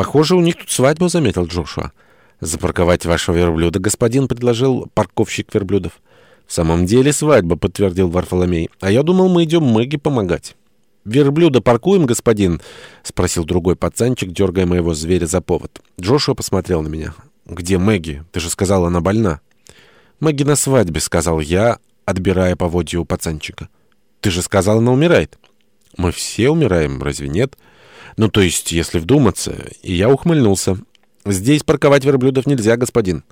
«Похоже, у них тут свадьба», — заметил Джошуа. «Запарковать вашего верблюда, господин», — предложил парковщик верблюдов. «В самом деле свадьба», — подтвердил Варфоломей. «А я думал, мы идем Мэгги помогать». «Верблюда паркуем, господин?» — спросил другой пацанчик, дергая моего зверя за повод. Джошуа посмотрел на меня. «Где Мэгги? Ты же сказала, она больна». «Мэгги на свадьбе», — сказал я, отбирая поводья у пацанчика. «Ты же сказал, она умирает». «Мы все умираем, разве нет?» «Ну, то есть, если вдуматься...» И я ухмыльнулся. «Здесь парковать верблюдов нельзя, господин».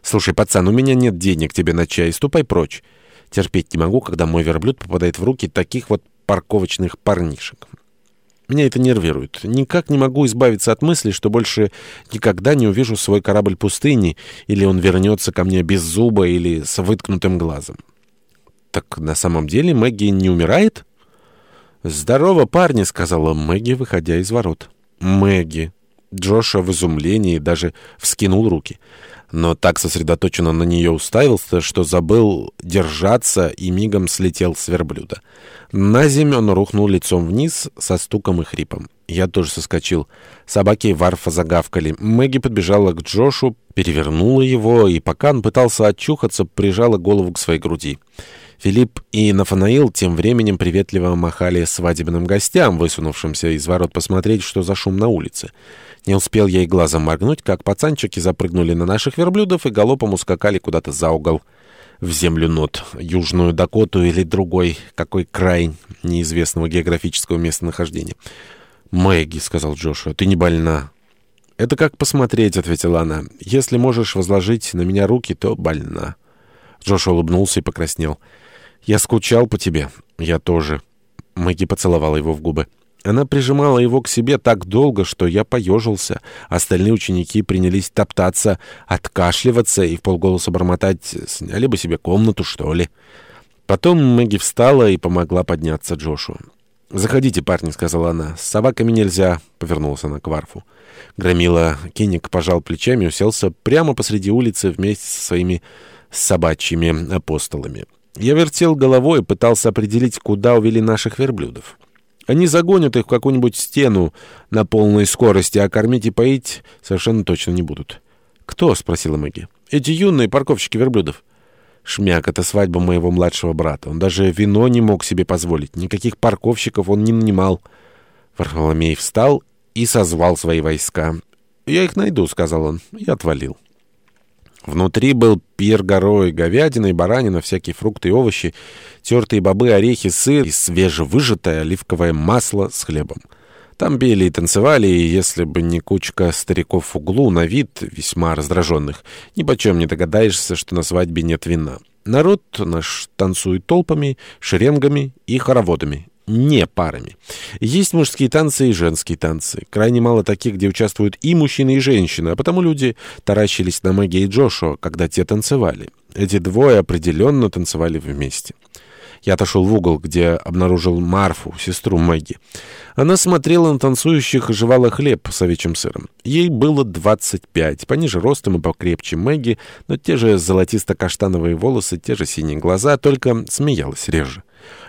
«Слушай, пацан, у меня нет денег тебе на чай, ступай прочь». Терпеть не могу, когда мой верблюд попадает в руки таких вот парковочных парнишек. Меня это нервирует. Никак не могу избавиться от мысли, что больше никогда не увижу свой корабль пустыни, или он вернется ко мне без зуба или с выткнутым глазом. Так на самом деле Мэгги не умирает? «Здорово, парни», — сказала Мэгги, выходя из ворот. «Мэгги». Джоша в изумлении даже вскинул руки но так сосредоточенно на нее уставился, что забыл держаться и мигом слетел с верблюда. На землю он рухнул лицом вниз со стуком и хрипом. Я тоже соскочил. Собаки Варфа загавкали. Мэгги подбежала к Джошу, перевернула его, и пока он пытался очухаться, прижала голову к своей груди. Филипп и Нафанаил тем временем приветливо махали свадебным гостям, высунувшимся из ворот посмотреть, что за шум на улице. Не успел я и глазом моргнуть, как пацанчики запрыгнули на наших верблюдов и галопом ускакали куда-то за угол. В землю нот, Южную Дакоту или другой, какой край неизвестного географического местонахождения. «Мэгги», — сказал Джошуа, — «ты не больна». «Это как посмотреть», — ответила она. «Если можешь возложить на меня руки, то больна». Джошуа улыбнулся и покраснел. «Я скучал по тебе». «Я тоже». Мэгги поцеловала его в губы. Она прижимала его к себе так долго, что я поежился. Остальные ученики принялись топтаться, откашливаться и в полголоса бормотать «Сняли бы себе комнату, что ли?». Потом Мэгги встала и помогла подняться Джошу. «Заходите, парни», — сказала она. «С собаками нельзя», — повернулась она к Варфу. Громила Киник пожал плечами и уселся прямо посреди улицы вместе со своими собачьими апостолами. Я вертел головой и пытался определить, куда увели наших верблюдов. Они загонят их в какую-нибудь стену на полной скорости, а кормить и поить совершенно точно не будут. «Кто?» — спросила Мэгги. «Эти юные парковщики верблюдов». Шмяк — это свадьба моего младшего брата. Он даже вино не мог себе позволить. Никаких парковщиков он не нанимал. Варфоломей встал и созвал свои войска. «Я их найду», — сказал он, и отвалил. Внутри был пир горой, говядина и баранина, всякие фрукты и овощи, тертые бобы, орехи, сыр и свежевыжатое оливковое масло с хлебом. Там пели и танцевали, и если бы не кучка стариков в углу, на вид весьма раздраженных, ни почем не догадаешься, что на свадьбе нет вина. Народ наш танцует толпами, шеренгами и хороводами, не парами. Есть мужские танцы и женские танцы. Крайне мало таких, где участвуют и мужчины, и женщины, а потому люди таращились на Мэгги и Джошуа, когда те танцевали. Эти двое определенно танцевали вместе. Я отошел в угол, где обнаружил Марфу, сестру Мэгги. Она смотрела на танцующих и жевала хлеб с овечьим сыром. Ей было 25, пониже ростом и покрепче Мэгги, но те же золотисто-каштановые волосы, те же синие глаза, только смеялась реже.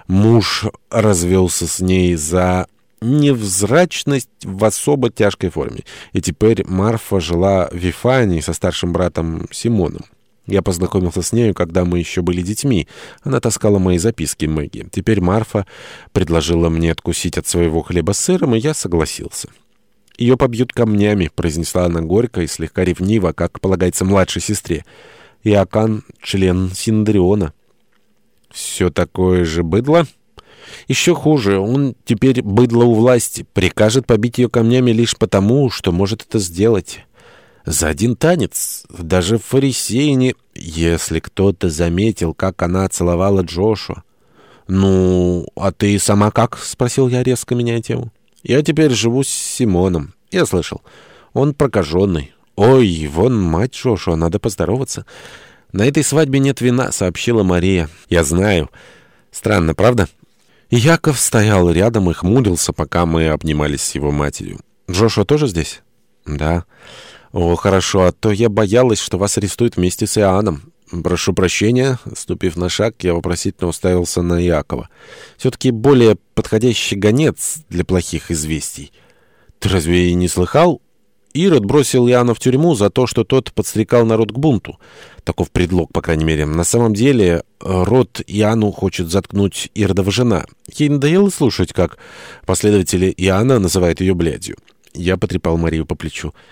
Муж развелся с ней за невзрачность в особо тяжкой форме. И теперь Марфа жила в Вифании со старшим братом Симоном. Я познакомился с нею, когда мы еще были детьми. Она таскала мои записки Мэгги. Теперь Марфа предложила мне откусить от своего хлеба сыром, и я согласился. «Ее побьют камнями», — произнесла она горько и слегка ревниво, как полагается младшей сестре. «Иокан — член Синдриона». «Все такое же быдло?» «Еще хуже. Он теперь быдло у власти. Прикажет побить ее камнями лишь потому, что может это сделать». За один танец даже фарисеи не... Если кто-то заметил, как она целовала Джошуа... «Ну, а ты сама как?» — спросил я, резко меняя тему. «Я теперь живу с Симоном. Я слышал. Он прокаженный. Ой, вон мать Джошуа, надо поздороваться». «На этой свадьбе нет вина», — сообщила Мария. «Я знаю. Странно, правда?» Яков стоял рядом и хмурился, пока мы обнимались с его матерью. «Джошуа тоже здесь?» «Да». «О, хорошо, а то я боялась, что вас арестуют вместе с Иоанном». «Прошу прощения». Ступив на шаг, я вопросительно уставился на Якова. «Все-таки более подходящий гонец для плохих известий». «Ты разве и не слыхал?» Ирод бросил Иоанна в тюрьму за то, что тот подстрекал народ к бунту. Таков предлог, по крайней мере. На самом деле, род Иоанну хочет заткнуть Иродова жена. Ей надоело слушать, как последователи Иоанна называют ее блядью. Я потрепал Марию по плечу.